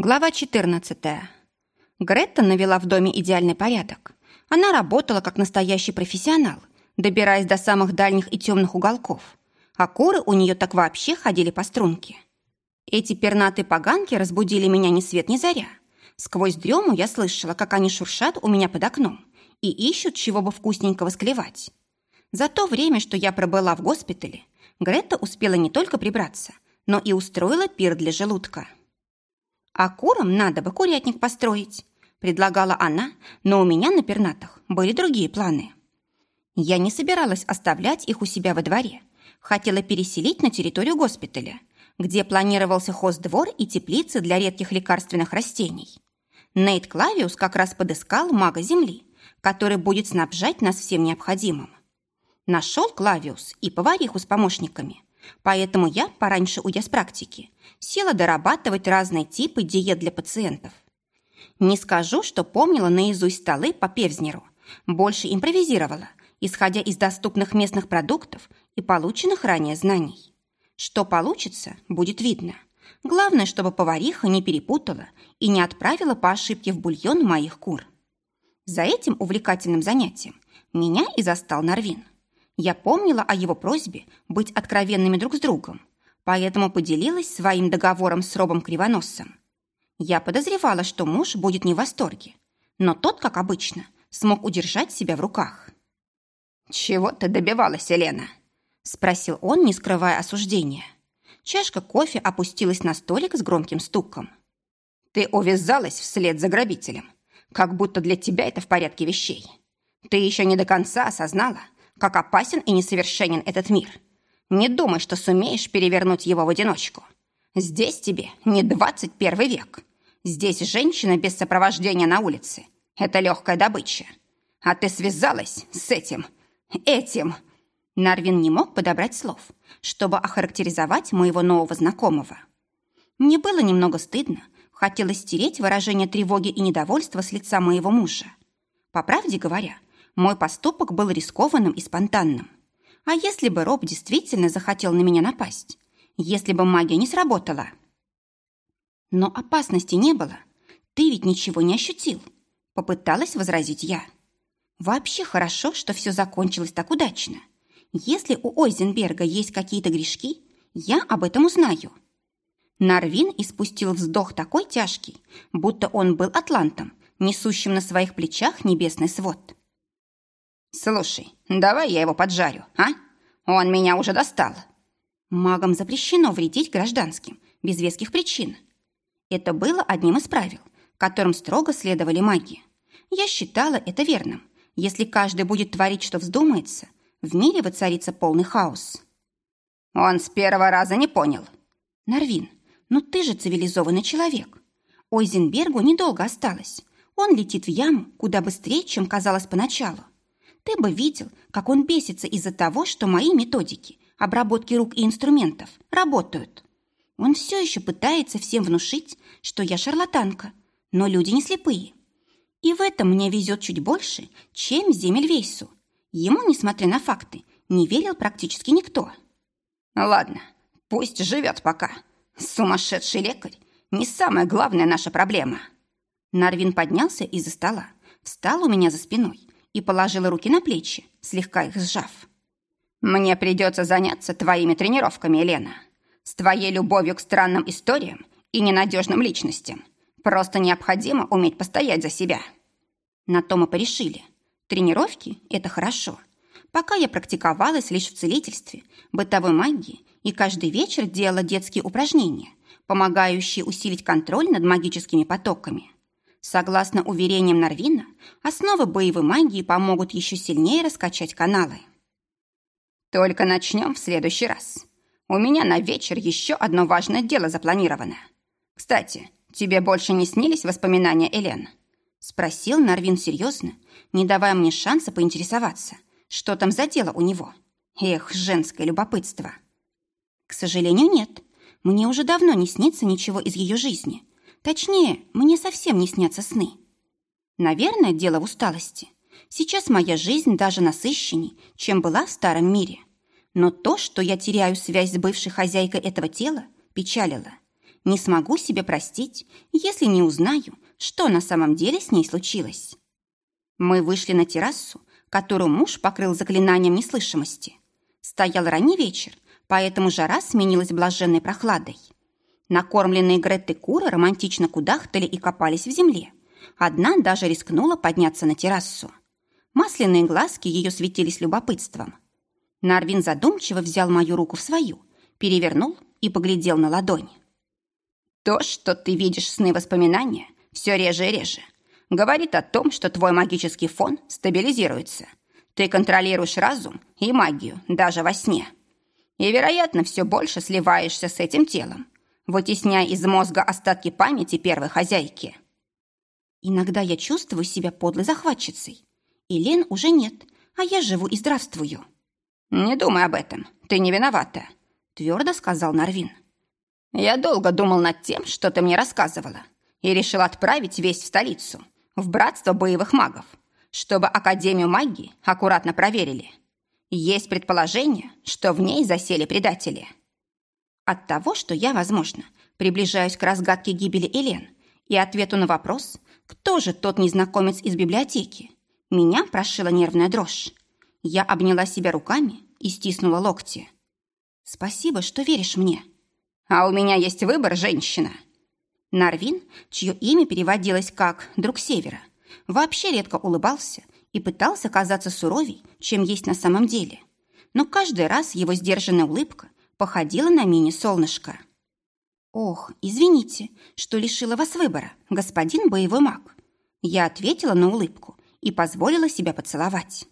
Глава 14. Гретта навела в доме идеальный порядок. Она работала как настоящий профессионал, добираясь до самых дальних и темных уголков. А куры у нее так вообще ходили по струнке. Эти пернатые поганки разбудили меня ни свет ни заря. Сквозь дрему я слышала, как они шуршат у меня под окном и ищут, чего бы вкусненького склевать. За то время, что я пробыла в госпитале, Гретта успела не только прибраться, но и устроила пир для желудка. А курам надо бы курятник построить, предлагала она, но у меня на пернатах были другие планы. Я не собиралась оставлять их у себя во дворе. Хотела переселить на территорию госпиталя, где планировался хоздвор и теплицы для редких лекарственных растений. Нейт Клавиус как раз подыскал мага земли, который будет снабжать нас всем необходимым. Нашел Клавиус и повариху с помощниками, Поэтому я, пораньше уйдя с практики, села дорабатывать разные типы диет для пациентов. Не скажу, что помнила наизусть столы по Певзнеру, больше импровизировала, исходя из доступных местных продуктов и полученных ранее знаний. Что получится, будет видно. Главное, чтобы повариха не перепутала и не отправила по ошибке в бульон моих кур. За этим увлекательным занятием меня и застал Нарвин – я помнила о его просьбе быть откровенными друг с другом, поэтому поделилась своим договором с Робом Кривоносом. Я подозревала, что муж будет не в восторге, но тот, как обычно, смог удержать себя в руках. «Чего ты добивалась, Елена?» – спросил он, не скрывая осуждения. Чашка кофе опустилась на столик с громким стуком. «Ты увязалась вслед за грабителем, как будто для тебя это в порядке вещей. Ты еще не до конца осознала, как опасен и несовершенен этот мир. Не думай, что сумеешь перевернуть его в одиночку. Здесь тебе не 21 век. Здесь женщина без сопровождения на улице. Это легкая добыча. А ты связалась с этим, этим. Нарвин не мог подобрать слов, чтобы охарактеризовать моего нового знакомого. Мне было немного стыдно, хотелось стереть выражение тревоги и недовольства с лица моего мужа. По правде говоря, мой поступок был рискованным и спонтанным. А если бы Роб действительно захотел на меня напасть? Если бы магия не сработала? Но опасности не было. Ты ведь ничего не ощутил. Попыталась возразить я. Вообще хорошо, что все закончилось так удачно. Если у Ойзенберга есть какие-то грешки, я об этом узнаю. Нарвин испустил вздох такой тяжкий, будто он был атлантом, несущим на своих плечах небесный свод. «Слушай, давай я его поджарю, а? Он меня уже достал». Магам запрещено вредить гражданским, без веских причин. Это было одним из правил, которым строго следовали маги. Я считала это верным. Если каждый будет творить, что вздумается, в мире воцарится полный хаос. Он с первого раза не понял. Нарвин, ну ты же цивилизованный человек. Ойзенбергу недолго осталось. Он летит в яму куда быстрее, чем казалось поначалу. Ты бы видел, как он бесится из-за того, что мои методики обработки рук и инструментов работают. Он все еще пытается всем внушить, что я шарлатанка, но люди не слепые. И в этом мне везет чуть больше, чем Земельвейсу. Ему, несмотря на факты, не верил практически никто. Ладно, пусть живет пока. Сумасшедший лекарь не самая главная наша проблема. Нарвин поднялся из-за стола, встал у меня за спиной и положила руки на плечи, слегка их сжав. «Мне придется заняться твоими тренировками, Елена. С твоей любовью к странным историям и ненадежным личностям. Просто необходимо уметь постоять за себя». На то мы порешили. Тренировки – это хорошо. Пока я практиковалась лишь в целительстве, бытовой магии и каждый вечер делала детские упражнения, помогающие усилить контроль над магическими потоками – Согласно уверениям Нарвина, основы боевой магии помогут еще сильнее раскачать каналы. Только начнем в следующий раз. У меня на вечер еще одно важное дело запланировано. Кстати, тебе больше не снились воспоминания Элен? Спросил Нарвин серьезно, не давая мне шанса поинтересоваться, что там за дело у него. Эх, женское любопытство. К сожалению, нет. Мне уже давно не снится ничего из ее жизни. Точнее, мне совсем не снятся сны. Наверное, дело в усталости. Сейчас моя жизнь даже насыщенней, чем была в старом мире. Но то, что я теряю связь с бывшей хозяйкой этого тела, печалило. не смогу себе простить, если не узнаю, что на самом деле с ней случилось. Мы вышли на террасу, которую муж покрыл заклинанием неслышимости. Стоял ранний вечер, поэтому жара сменилась блаженной прохладой. Накормленные Гретты куры романтично кудахтали и копались в земле. Одна даже рискнула подняться на террасу. Масляные глазки ее светились любопытством. Нарвин задумчиво взял мою руку в свою, перевернул и поглядел на ладонь. «То, что ты видишь сны воспоминания, все реже и реже, говорит о том, что твой магический фон стабилизируется. Ты контролируешь разум и магию даже во сне. И, вероятно, все больше сливаешься с этим телом, вытесняя из мозга остатки памяти первой хозяйки. Иногда я чувствую себя подлой захватчицей. И Лен уже нет, а я живу и здравствую. «Не думай об этом, ты не виновата», — твердо сказал Нарвин. «Я долго думал над тем, что ты мне рассказывала, и решил отправить весть в столицу, в братство боевых магов, чтобы Академию магии аккуратно проверили. Есть предположение, что в ней засели предатели». От того, что я, возможно, приближаюсь к разгадке гибели Элен и ответу на вопрос, кто же тот незнакомец из библиотеки, меня прошила нервная дрожь. Я обняла себя руками и стиснула локти. «Спасибо, что веришь мне». «А у меня есть выбор, женщина». Нарвин, чье имя переводилось как «друг севера», вообще редко улыбался и пытался казаться суровей, чем есть на самом деле. Но каждый раз его сдержанная улыбка походила на мини-солнышко. «Ох, извините, что лишила вас выбора, господин боевой маг». Я ответила на улыбку и позволила себя поцеловать.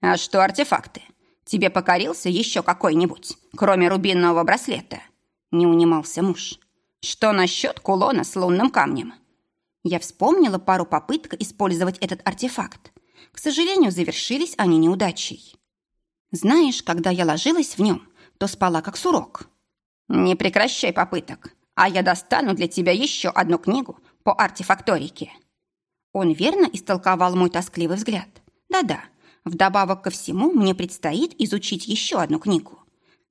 «А что артефакты? Тебе покорился еще какой-нибудь, кроме рубинового браслета?» Не унимался муж. «Что насчет кулона с лунным камнем?» Я вспомнила пару попыток использовать этот артефакт. К сожалению, завершились они неудачей. Знаешь, когда я ложилась в нем, то спала как сурок. Не прекращай попыток, а я достану для тебя еще одну книгу по артефакторике. Он верно истолковал мой тоскливый взгляд. Да-да, вдобавок ко всему мне предстоит изучить еще одну книгу.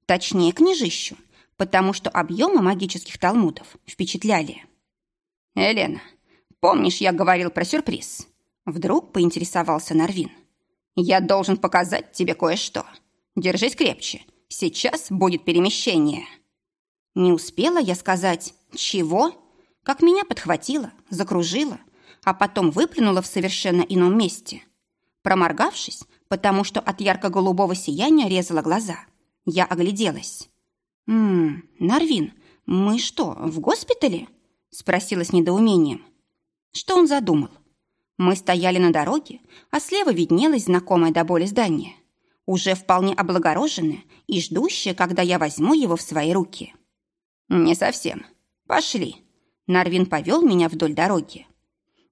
Точнее, книжищу, потому что объемы магических талмудов впечатляли. «Елена, помнишь, я говорил про сюрприз?» Вдруг поинтересовался Нарвин. «Я должен показать тебе кое-что. Держись крепче Сейчас будет перемещение. Не успела я сказать «чего?», как меня подхватило, закружило, а потом выплюнуло в совершенно ином месте. Проморгавшись, потому что от ярко-голубого сияния резала глаза, я огляделась. «Ммм, Нарвин, мы что, в госпитале?» спросила с недоумением. Что он задумал? Мы стояли на дороге, а слева виднелось знакомое до боли здание уже вполне облагороженное и ждущее, когда я возьму его в свои руки. «Не совсем. Пошли». Нарвин повел меня вдоль дороги.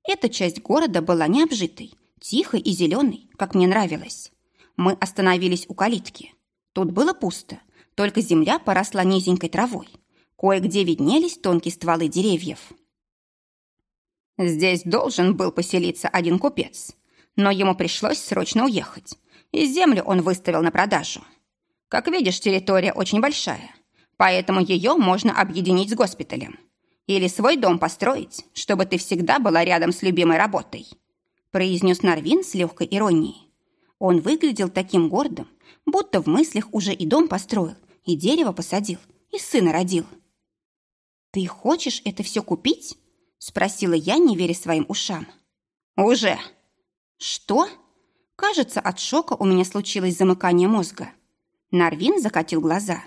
Эта часть города была необжитой, тихой и зеленой, как мне нравилось. Мы остановились у калитки. Тут было пусто, только земля поросла низенькой травой. Кое-где виднелись тонкие стволы деревьев. Здесь должен был поселиться один купец, но ему пришлось срочно уехать, и землю он выставил на продажу. Как видишь, территория очень большая, поэтому ее можно объединить с госпиталем. Или свой дом построить, чтобы ты всегда была рядом с любимой работой», произнес Нарвин с легкой иронией. Он выглядел таким гордым, будто в мыслях уже и дом построил, и дерево посадил, и сына родил. «Ты хочешь это все купить?» спросила я, не веря своим ушам. «Уже!» «Что?» Кажется, от шока у меня случилось замыкание мозга. Нарвин закатил глаза.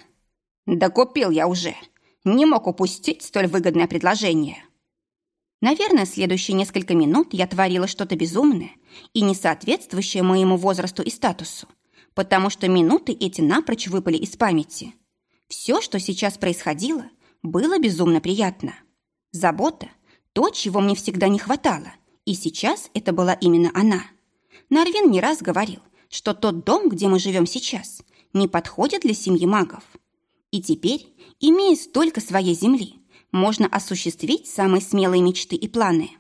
«Да купил я уже. Не мог упустить столь выгодное предложение». Наверное, следующие несколько минут я творила что-то безумное и не соответствующее моему возрасту и статусу, потому что минуты эти напрочь выпали из памяти. Все, что сейчас происходило, было безумно приятно. Забота – то, чего мне всегда не хватало, и сейчас это была именно она – Нарвин не раз говорил, что тот дом, где мы живем сейчас, не подходит для семьи магов. И теперь, имея столько своей земли, можно осуществить самые смелые мечты и планы.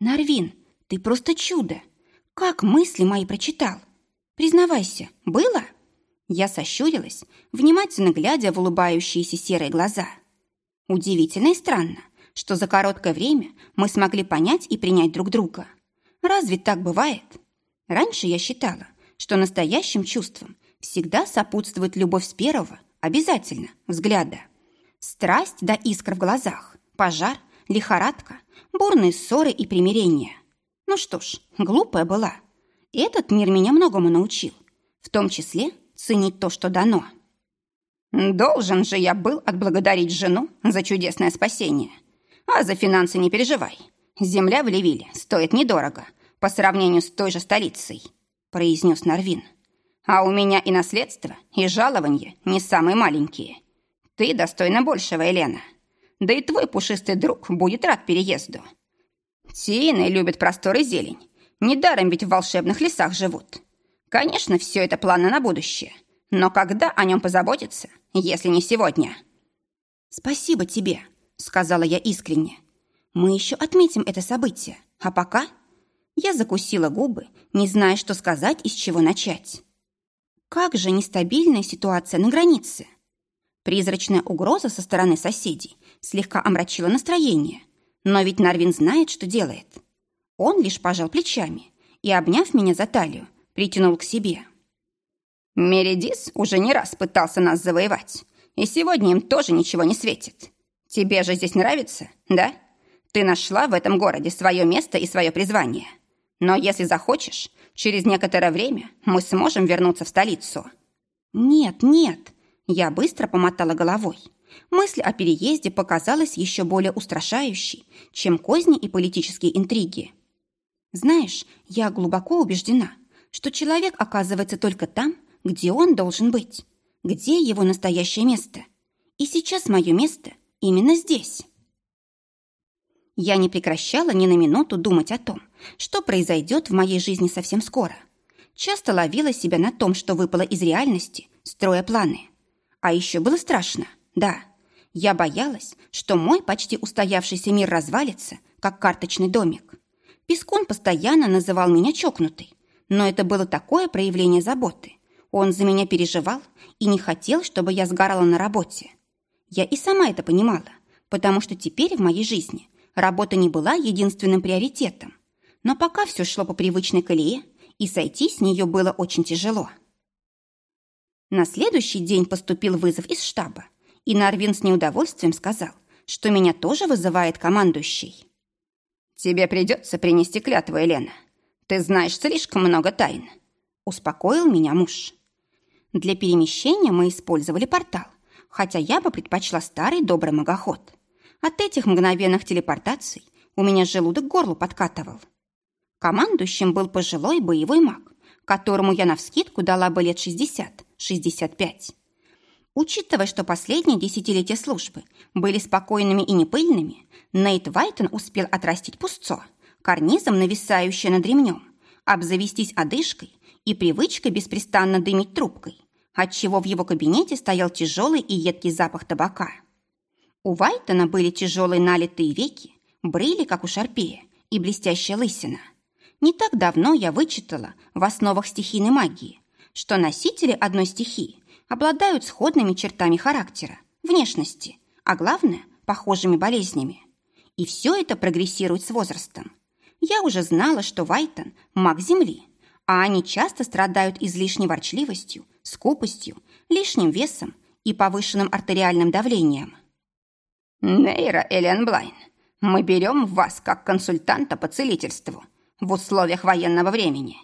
Нарвин, ты просто чудо! Как мысли мои прочитал? Признавайся, было? Я сощурилась, внимательно глядя в улыбающиеся серые глаза. Удивительно и странно, что за короткое время мы смогли понять и принять друг друга. Разве так бывает? Раньше я считала, что настоящим чувствам всегда сопутствует любовь с первого, обязательно, взгляда. Страсть до искр в глазах, пожар, лихорадка, бурные ссоры и примирения. Ну что ж, глупая была. Этот мир меня многому научил, в том числе ценить то, что дано. Должен же я был отблагодарить жену за чудесное спасение. А за финансы не переживай. Земля в Левиле стоит недорого по сравнению с той же столицей, произнес Нарвин. А у меня и наследство, и жалование не самые маленькие. Ты достойна большего, Елена. Да и твой пушистый друг будет рад переезду. Тины любят простор и зелень. Недаром ведь в волшебных лесах живут. Конечно, все это планы на будущее. Но когда о нем позаботиться, если не сегодня? «Спасибо тебе», — сказала я искренне. «Мы еще отметим это событие. А пока...» Я закусила губы, не зная, что сказать и с чего начать. Как же нестабильная ситуация на границе. Призрачная угроза со стороны соседей слегка омрачила настроение. Но ведь Нарвин знает, что делает. Он лишь пожал плечами и, обняв меня за талию, притянул к себе. «Меридис уже не раз пытался нас завоевать, и сегодня им тоже ничего не светит. Тебе же здесь нравится, да? Ты нашла в этом городе свое место и свое призвание. Но если захочешь, Через некоторое время мы сможем вернуться в столицу». «Нет, нет», — я быстро помотала головой. Мысль о переезде показалась еще более устрашающей, чем козни и политические интриги. «Знаешь, я глубоко убеждена, что человек оказывается только там, где он должен быть, где его настоящее место. И сейчас мое место именно здесь». Я не прекращала ни на минуту думать о том, что произойдет в моей жизни совсем скоро. Часто ловила себя на том, что выпало из реальности, строя планы. А еще было страшно, да. Я боялась, что мой почти устоявшийся мир развалится, как карточный домик. Пескун постоянно называл меня чокнутой, но это было такое проявление заботы. Он за меня переживал и не хотел, чтобы я сгорала на работе. Я и сама это понимала, потому что теперь в моей жизни работа не была единственным приоритетом. Но пока все шло по привычной колее, и сойти с нее было очень тяжело. На следующий день поступил вызов из штаба, и Нарвин с неудовольствием сказал, что меня тоже вызывает командующий. «Тебе придется принести клятву, Елена. Ты знаешь слишком много тайн», — успокоил меня муж. Для перемещения мы использовали портал, хотя я бы предпочла старый добрый магоход. От этих мгновенных телепортаций у меня желудок к горлу подкатывал. Командующим был пожилой боевой маг, которому я навскидку дала бы лет 60-65. Учитывая, что последние десятилетия службы были спокойными и непыльными, Нейт Вайтон успел отрастить пустцо, карнизом нависающее над ремнем, обзавестись одышкой и привычкой беспрестанно дымить трубкой, отчего в его кабинете стоял тяжелый и едкий запах табака. У Вайтона были тяжелые налитые веки, брыли, как у шарпея, и блестящая лысина. Не так давно я вычитала в основах стихийной магии, что носители одной стихии обладают сходными чертами характера, внешности, а главное – похожими болезнями. И все это прогрессирует с возрастом. Я уже знала, что Вайтон – маг Земли, а они часто страдают излишней ворчливостью, скупостью, лишним весом и повышенным артериальным давлением – «Нейра Элен Блайн, мы берем вас как консультанта по целительству в условиях военного времени.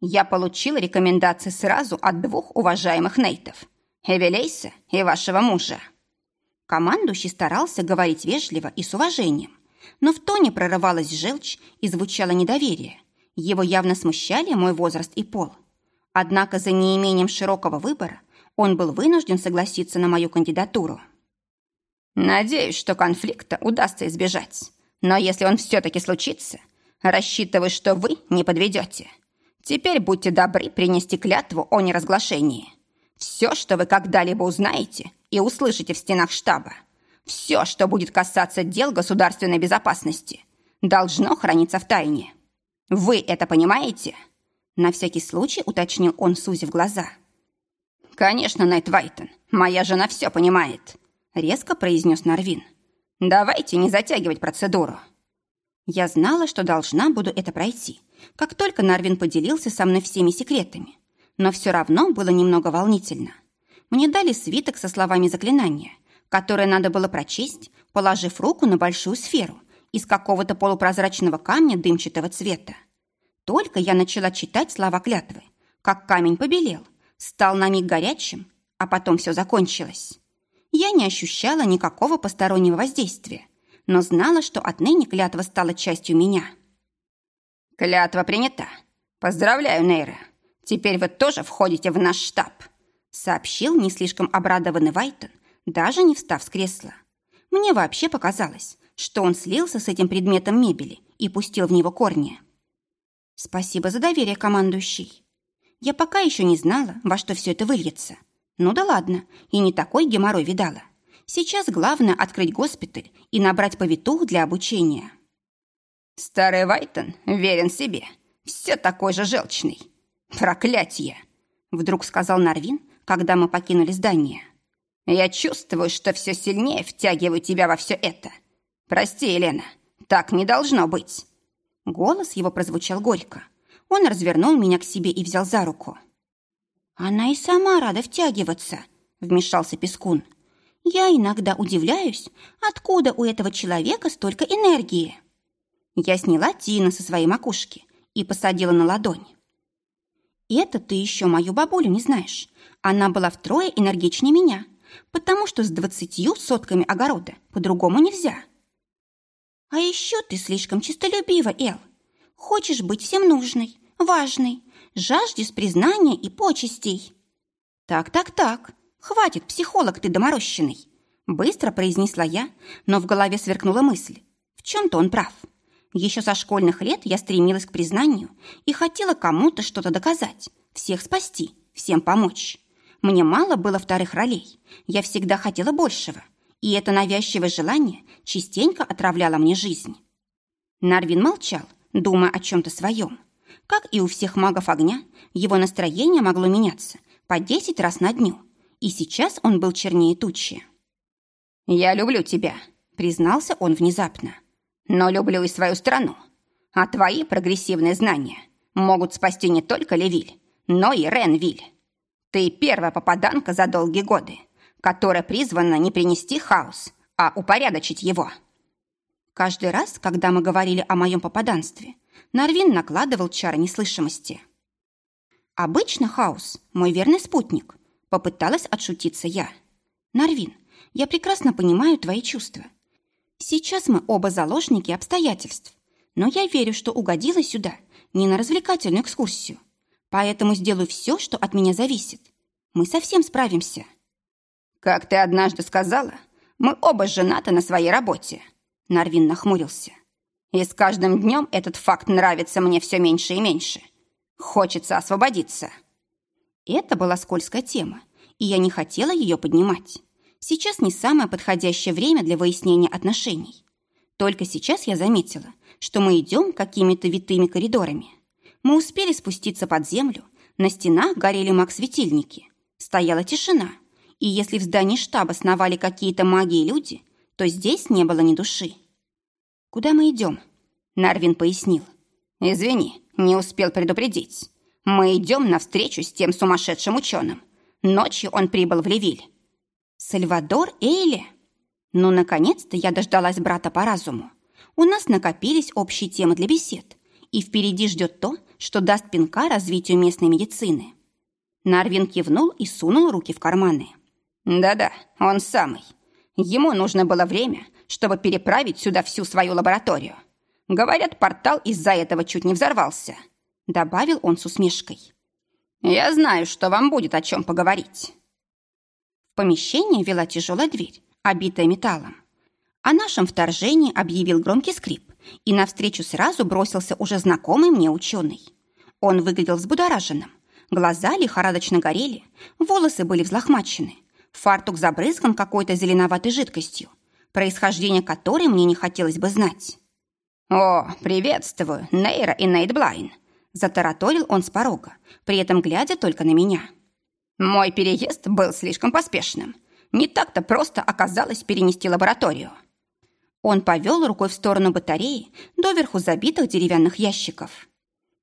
Я получил рекомендации сразу от двух уважаемых нейтов – Эвелейса и вашего мужа». Командующий старался говорить вежливо и с уважением, но в тоне прорывалась желчь и звучало недоверие. Его явно смущали мой возраст и пол. Однако за неимением широкого выбора он был вынужден согласиться на мою кандидатуру. Надеюсь, что конфликта удастся избежать. Но если он все-таки случится, рассчитываю, что вы не подведете. Теперь будьте добры принести клятву о неразглашении. Все, что вы когда-либо узнаете и услышите в стенах штаба, все, что будет касаться дел государственной безопасности, должно храниться в тайне. Вы это понимаете?» На всякий случай уточнил он, сузив глаза. «Конечно, Найт Вайтон, моя жена все понимает», резко произнес Нарвин. Давайте не затягивать процедуру. Я знала, что должна буду это пройти, как только Нарвин поделился со мной всеми секретами. Но все равно было немного волнительно. Мне дали свиток со словами заклинания, которое надо было прочесть, положив руку на большую сферу из какого-то полупрозрачного камня дымчатого цвета. Только я начала читать слова клятвы, как камень побелел, стал на миг горячим, а потом все закончилось. Я не ощущала никакого постороннего воздействия, но знала, что отныне клятва стала частью меня. «Клятва принята. Поздравляю, Нейра. Теперь вы тоже входите в наш штаб», сообщил не слишком обрадованный Вайтон, даже не встав с кресла. Мне вообще показалось, что он слился с этим предметом мебели и пустил в него корни. «Спасибо за доверие, командующий. Я пока еще не знала, во что все это выльется. Ну да ладно, и не такой геморрой видала. Сейчас главное открыть госпиталь и набрать повитух для обучения. Старый Вайтон верен себе. Все такой же желчный. Проклятье! Вдруг сказал Нарвин, когда мы покинули здание. Я чувствую, что все сильнее втягиваю тебя во все это. Прости, Елена, так не должно быть. Голос его прозвучал горько. Он развернул меня к себе и взял за руку. Она и сама рада втягиваться, вмешался Пескун. Я иногда удивляюсь, откуда у этого человека столько энергии. Я сняла Тина со своей макушки и посадила на ладонь. Это ты еще мою бабулю не знаешь. Она была втрое энергичнее меня, потому что с двадцатью сотками огорода по-другому нельзя. А еще ты слишком честолюбива, Эл. Хочешь быть всем нужной, важной, жаждешь признания и почестей. Так-так-так, «Хватит, психолог ты доморощенный!» Быстро произнесла я, но в голове сверкнула мысль. В чем-то он прав. Еще со школьных лет я стремилась к признанию и хотела кому-то что-то доказать, всех спасти, всем помочь. Мне мало было вторых ролей. Я всегда хотела большего. И это навязчивое желание частенько отравляло мне жизнь. Нарвин молчал, думая о чем-то своем. Как и у всех магов огня, его настроение могло меняться по десять раз на дню – и сейчас он был чернее тучи. «Я люблю тебя», — признался он внезапно. «Но люблю и свою страну. А твои прогрессивные знания могут спасти не только Левиль, но и Ренвиль. Ты первая попаданка за долгие годы, которая призвана не принести хаос, а упорядочить его». Каждый раз, когда мы говорили о моем попаданстве, Нарвин накладывал чары неслышимости. Обычно хаос – мой верный спутник, Попыталась отшутиться я. «Нарвин, я прекрасно понимаю твои чувства. Сейчас мы оба заложники обстоятельств, но я верю, что угодила сюда не на развлекательную экскурсию. Поэтому сделаю все, что от меня зависит. Мы совсем справимся». «Как ты однажды сказала, мы оба женаты на своей работе», Нарвин нахмурился. «И с каждым днем этот факт нравится мне все меньше и меньше. Хочется освободиться». Это была скользкая тема, и я не хотела ее поднимать. Сейчас не самое подходящее время для выяснения отношений. Только сейчас я заметила, что мы идем какими-то витыми коридорами. Мы успели спуститься под землю, на стенах горели маг-светильники. Стояла тишина, и если в здании штаба сновали какие-то маги и люди, то здесь не было ни души. «Куда мы идем?» Нарвин пояснил. «Извини, не успел предупредить. Мы идем навстречу с тем сумасшедшим ученым. Ночью он прибыл в Левиль. Сальвадор Эйли? Ну, наконец-то я дождалась брата по разуму. У нас накопились общие темы для бесед, и впереди ждет то, что даст пинка развитию местной медицины. Нарвин кивнул и сунул руки в карманы. «Да-да, он самый. Ему нужно было время, чтобы переправить сюда всю свою лабораторию. Говорят, портал из-за этого чуть не взорвался добавил он с усмешкой. «Я знаю, что вам будет о чем поговорить». В помещение вела тяжелая дверь, обитая металлом. О нашем вторжении объявил громкий скрип, и навстречу сразу бросился уже знакомый мне ученый. Он выглядел взбудораженным, глаза лихорадочно горели, волосы были взлохмачены, фартук забрызган какой-то зеленоватой жидкостью, происхождение которой мне не хотелось бы знать. «О, приветствую, Нейра и Нейт Блайн!» Затараторил он с порога, при этом глядя только на меня. Мой переезд был слишком поспешным. Не так-то просто оказалось перенести лабораторию. Он повел рукой в сторону батареи, доверху забитых деревянных ящиков.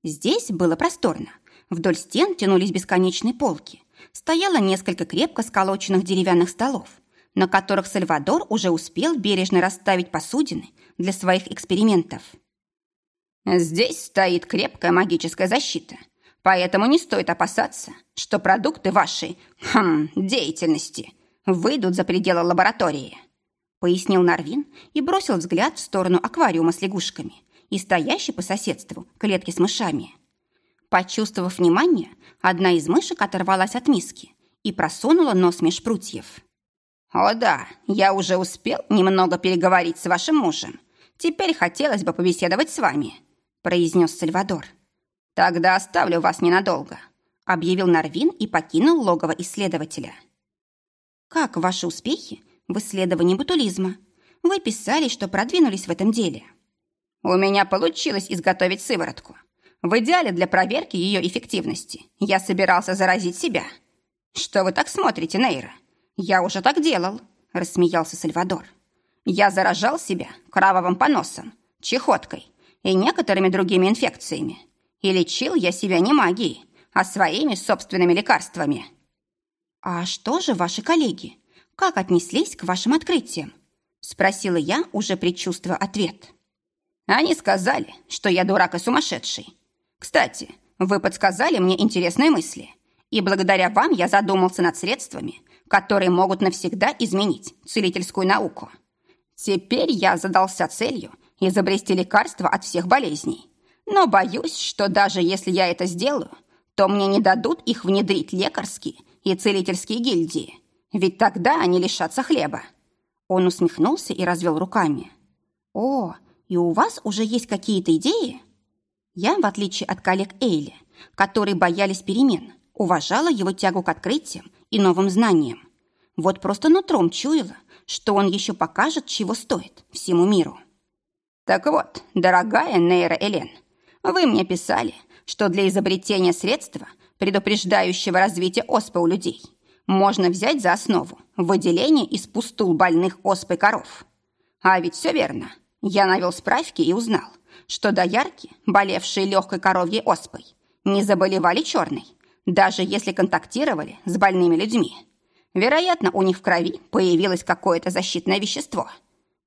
Здесь было просторно. Вдоль стен тянулись бесконечные полки. Стояло несколько крепко сколоченных деревянных столов, на которых Сальвадор уже успел бережно расставить посудины для своих экспериментов. «Здесь стоит крепкая магическая защита, поэтому не стоит опасаться, что продукты вашей хм, деятельности выйдут за пределы лаборатории», пояснил Нарвин и бросил взгляд в сторону аквариума с лягушками и стоящей по соседству клетки с мышами. Почувствовав внимание, одна из мышек оторвалась от миски и просунула нос меж прутьев. «О да, я уже успел немного переговорить с вашим мужем. Теперь хотелось бы побеседовать с вами», – произнес Сальвадор. «Тогда оставлю вас ненадолго», – объявил Нарвин и покинул логово исследователя. «Как ваши успехи в исследовании ботулизма? Вы писали, что продвинулись в этом деле». «У меня получилось изготовить сыворотку. В идеале для проверки ее эффективности я собирался заразить себя. Что вы так смотрите, Нейра? Я уже так делал, рассмеялся Сальвадор. Я заражал себя кровавым поносом, чехоткой и некоторыми другими инфекциями. И лечил я себя не магией, а своими собственными лекарствами. А что же ваши коллеги? Как отнеслись к вашим открытиям? Спросила я, уже предчувствуя ответ. Они сказали, что я дурак и сумасшедший, кстати, вы подсказали мне интересные мысли, и благодаря вам я задумался над средствами, которые могут навсегда изменить целительскую науку. Теперь я задался целью изобрести лекарство от всех болезней. Но боюсь, что даже если я это сделаю, то мне не дадут их внедрить лекарские и целительские гильдии, ведь тогда они лишатся хлеба. Он усмехнулся и развел руками. «О, и у вас уже есть какие-то идеи?» Я, в отличие от коллег Эйли, которые боялись перемен, уважала его тягу к открытиям и новым знаниям. Вот просто нутром чуяла, что он еще покажет, чего стоит всему миру. Так вот, дорогая Нейра Элен, вы мне писали, что для изобретения средства, предупреждающего развитие оспы у людей, можно взять за основу выделение из пустул больных оспой коров. А ведь все верно. Я навел справки и узнал, что доярки, болевшие легкой коровьей оспой, не заболевали черной, даже если контактировали с больными людьми. Вероятно, у них в крови появилось какое-то защитное вещество.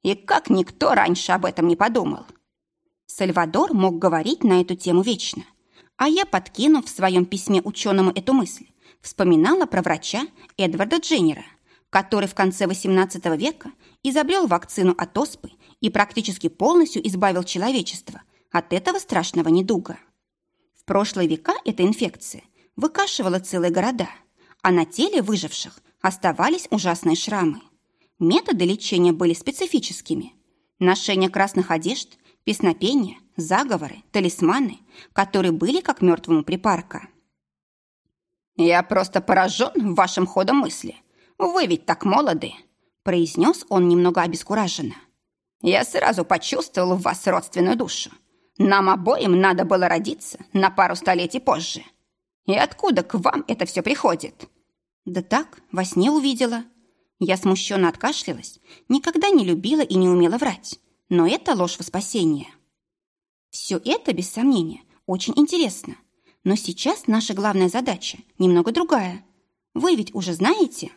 И как никто раньше об этом не подумал. Сальвадор мог говорить на эту тему вечно. А я, подкинув в своем письме ученому эту мысль, вспоминала про врача Эдварда Дженнера, который в конце XVIII века изобрел вакцину от оспы и практически полностью избавил человечество от этого страшного недуга. В прошлые века эта инфекция выкашивала целые города, а на теле выживших оставались ужасные шрамы. Методы лечения были специфическими. Ношение красных одежд, песнопения, заговоры, талисманы, которые были как мертвому припарка. «Я просто поражен вашим ходом мысли. Вы ведь так молоды», произнес он немного обескураженно. Я сразу почувствовал в вас родственную душу. Нам обоим надо было родиться на пару столетий позже. И откуда к вам это все приходит? Да так, во сне увидела. Я смущенно откашлялась, никогда не любила и не умела врать. Но это ложь во спасение. Все это, без сомнения, очень интересно. Но сейчас наша главная задача немного другая. Вы ведь уже знаете?»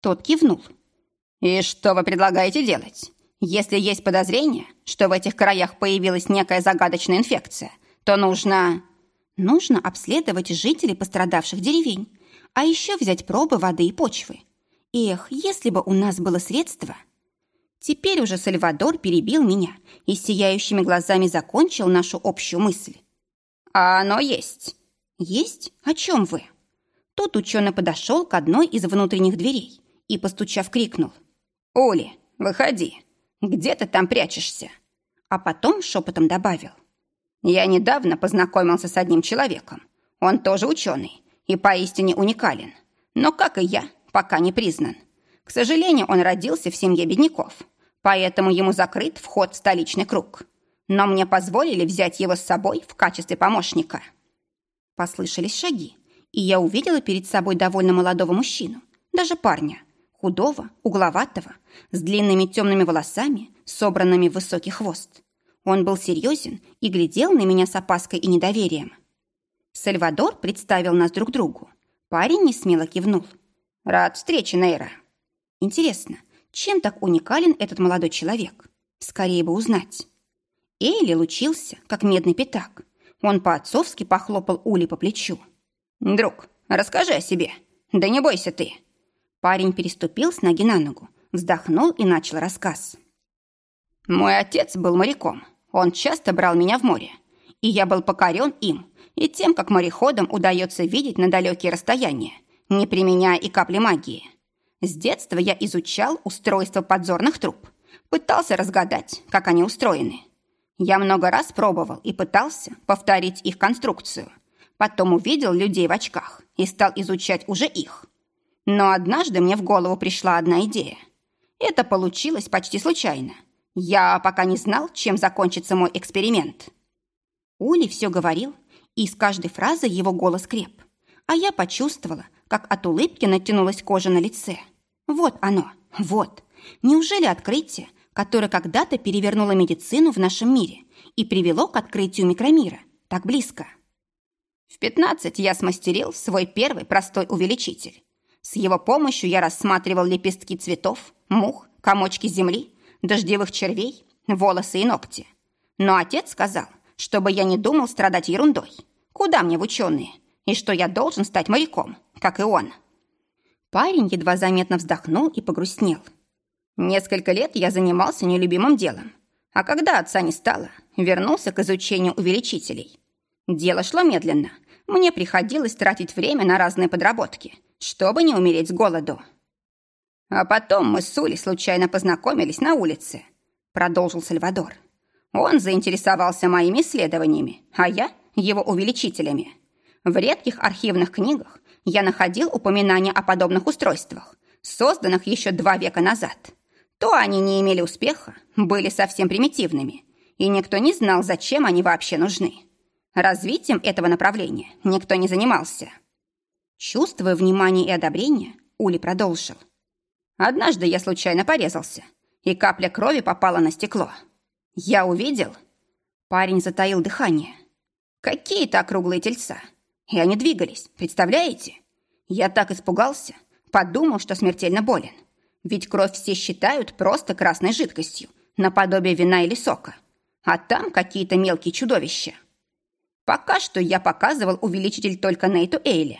Тот кивнул. «И что вы предлагаете делать? Если есть подозрение, что в этих краях появилась некая загадочная инфекция, то нужно... Нужно обследовать жителей пострадавших деревень, а еще взять пробы воды и почвы. Эх, если бы у нас было средство... Теперь уже Сальвадор перебил меня и сияющими глазами закончил нашу общую мысль. «А оно есть». «Есть? О чем вы?» Тут ученый подошел к одной из внутренних дверей и, постучав, крикнул. «Оли, выходи!» Где ты там прячешься?» А потом шепотом добавил. «Я недавно познакомился с одним человеком. Он тоже ученый и поистине уникален. Но, как и я, пока не признан. К сожалению, он родился в семье бедняков, поэтому ему закрыт вход в столичный круг. Но мне позволили взять его с собой в качестве помощника». Послышались шаги, и я увидела перед собой довольно молодого мужчину, даже парня – худого, угловатого, с длинными темными волосами, собранными в высокий хвост. Он был серьезен и глядел на меня с опаской и недоверием. Сальвадор представил нас друг другу. Парень не смело кивнул. «Рад встрече, Нейра». Интересно, чем так уникален этот молодой человек? Скорее бы узнать. Эйли лучился, как медный пятак. Он по-отцовски похлопал Ули по плечу. «Друг, расскажи о себе. Да не бойся ты». Парень переступил с ноги на ногу, вздохнул и начал рассказ. «Мой отец был моряком. Он часто брал меня в море. И я был покорен им и тем, как мореходам удается видеть на далекие расстояния, не применяя и капли магии. С детства я изучал устройство подзорных труб, пытался разгадать, как они устроены. Я много раз пробовал и пытался повторить их конструкцию. Потом увидел людей в очках и стал изучать уже их. Но однажды мне в голову пришла одна идея. Это получилось почти случайно. Я пока не знал, чем закончится мой эксперимент. Ули все говорил, и с каждой фразы его голос креп. А я почувствовала, как от улыбки натянулась кожа на лице. Вот оно, вот. Неужели открытие, которое когда-то перевернуло медицину в нашем мире и привело к открытию микромира, так близко? В пятнадцать я смастерил свой первый простой увеличитель. С его помощью я рассматривал лепестки цветов, мух, комочки земли, дождевых червей, волосы и ногти. Но отец сказал, чтобы я не думал страдать ерундой. Куда мне в ученые? И что я должен стать моряком, как и он. Парень едва заметно вздохнул и погрустнел. Несколько лет я занимался нелюбимым делом. А когда отца не стало, вернулся к изучению увеличителей. Дело шло медленно. Мне приходилось тратить время на разные подработки, чтобы не умереть с голоду. А потом мы с Сули случайно познакомились на улице, продолжил Сальвадор. Он заинтересовался моими исследованиями, а я его увеличителями. В редких архивных книгах я находил упоминания о подобных устройствах, созданных еще два века назад. То они не имели успеха, были совсем примитивными, и никто не знал, зачем они вообще нужны. Развитием этого направления никто не занимался. Чувствуя внимание и одобрение, Ули продолжил. Однажды я случайно порезался, и капля крови попала на стекло. Я увидел... Парень затаил дыхание. Какие-то округлые тельца. И они двигались, представляете? Я так испугался, подумал, что смертельно болен. Ведь кровь все считают просто красной жидкостью, наподобие вина или сока. А там какие-то мелкие чудовища. Пока что я показывал увеличитель только Нейту Эйли.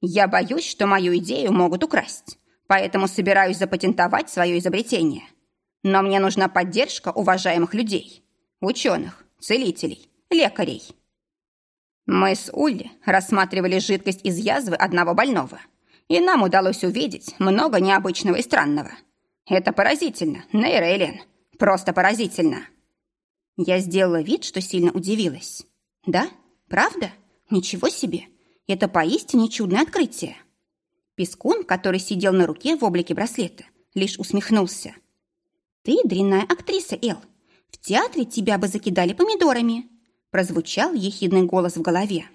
Я боюсь, что мою идею могут украсть, поэтому собираюсь запатентовать свое изобретение – но мне нужна поддержка уважаемых людей, ученых, целителей, лекарей. Мы с Улли рассматривали жидкость из язвы одного больного, и нам удалось увидеть много необычного и странного. Это поразительно, Нейрейлен, просто поразительно. Я сделала вид, что сильно удивилась. Да? Правда? Ничего себе! Это поистине чудное открытие. Пескун, который сидел на руке в облике браслета, лишь усмехнулся – «Ты дрянная актриса, Эл. В театре тебя бы закидали помидорами», прозвучал ехидный голос в голове.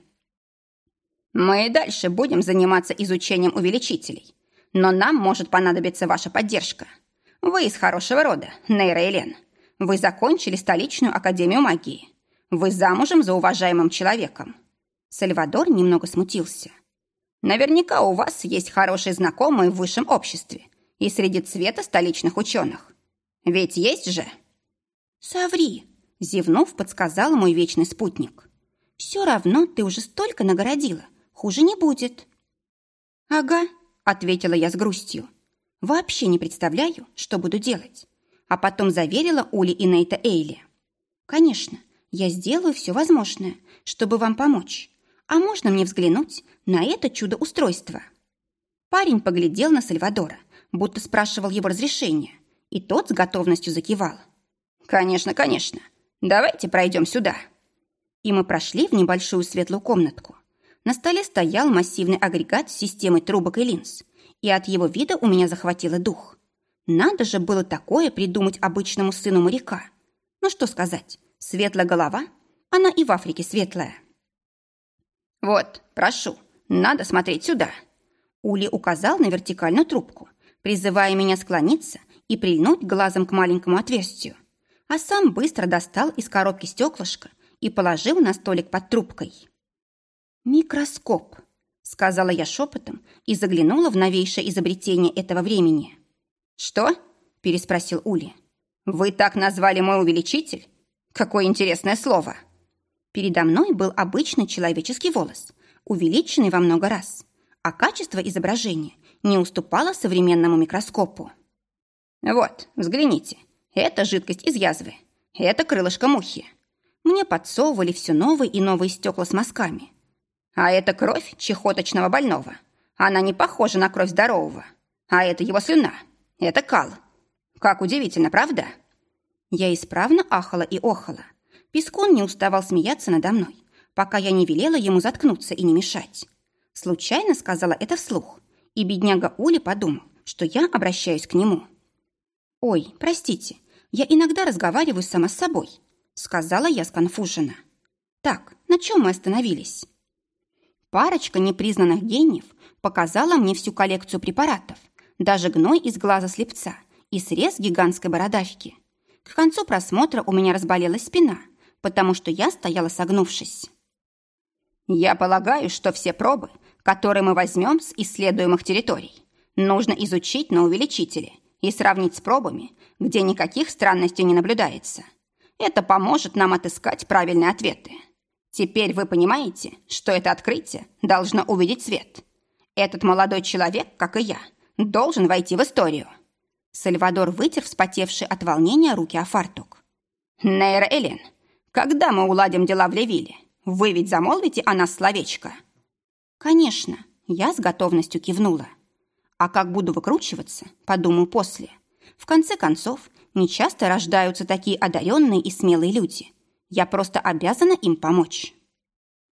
«Мы и дальше будем заниматься изучением увеличителей, но нам может понадобиться ваша поддержка. Вы из хорошего рода, Нейра Элен. Вы закончили столичную академию магии. Вы замужем за уважаемым человеком». Сальвадор немного смутился. «Наверняка у вас есть хорошие знакомые в высшем обществе и среди цвета столичных ученых. Ведь есть же?» «Соври!» – зевнув, подсказал мой вечный спутник. «Все равно ты уже столько нагородила. Хуже не будет». «Ага», – ответила я с грустью. «Вообще не представляю, что буду делать». А потом заверила Ули и Нейта Эйли. «Конечно, я сделаю все возможное, чтобы вам помочь. А можно мне взглянуть на это чудо-устройство?» Парень поглядел на Сальвадора, будто спрашивал его разрешения, и тот с готовностью закивал. «Конечно, конечно. Давайте пройдем сюда». И мы прошли в небольшую светлую комнатку. На столе стоял массивный агрегат с системой трубок и линз, и от его вида у меня захватило дух. Надо же было такое придумать обычному сыну моряка. Ну что сказать, светлая голова, она и в Африке светлая. «Вот, прошу, надо смотреть сюда». Ули указал на вертикальную трубку, призывая меня склониться и прильнуть глазом к маленькому отверстию, а сам быстро достал из коробки стеклышко и положил на столик под трубкой. «Микроскоп», — сказала я шепотом и заглянула в новейшее изобретение этого времени. «Что?» — переспросил Ули. «Вы так назвали мой увеличитель? Какое интересное слово!» Передо мной был обычный человеческий волос, увеличенный во много раз, а качество изображения не уступало современному микроскопу. «Вот, взгляните, это жидкость из язвы, это крылышко мухи». Мне подсовывали все новые и новые стекла с мазками. А это кровь чехоточного больного. Она не похожа на кровь здорового. А это его слюна. Это кал. Как удивительно, правда? Я исправно ахала и охала. Пескун не уставал смеяться надо мной, пока я не велела ему заткнуться и не мешать. Случайно сказала это вслух, и бедняга Ули подумал, что я обращаюсь к нему. «Ой, простите, я иногда разговариваю сама с собой», сказала я сконфуженно. «Так, на чем мы остановились?» Парочка непризнанных гениев показала мне всю коллекцию препаратов, даже гной из глаза слепца и срез гигантской бородавки. К концу просмотра у меня разболелась спина, потому что я стояла согнувшись. «Я полагаю, что все пробы, которые мы возьмем с исследуемых территорий, нужно изучить на увеличителе и сравнить с пробами, где никаких странностей не наблюдается. Это поможет нам отыскать правильные ответы. Теперь вы понимаете, что это открытие должно увидеть свет. Этот молодой человек, как и я, должен войти в историю». Сальвадор вытер вспотевшие от волнения руки о фартук. «Нейра Элен, когда мы уладим дела в Левиле, вы ведь замолвите о нас словечко?» «Конечно», я с готовностью кивнула. А как буду выкручиваться, подумаю после. В конце концов, нечасто рождаются такие одаренные и смелые люди. Я просто обязана им помочь.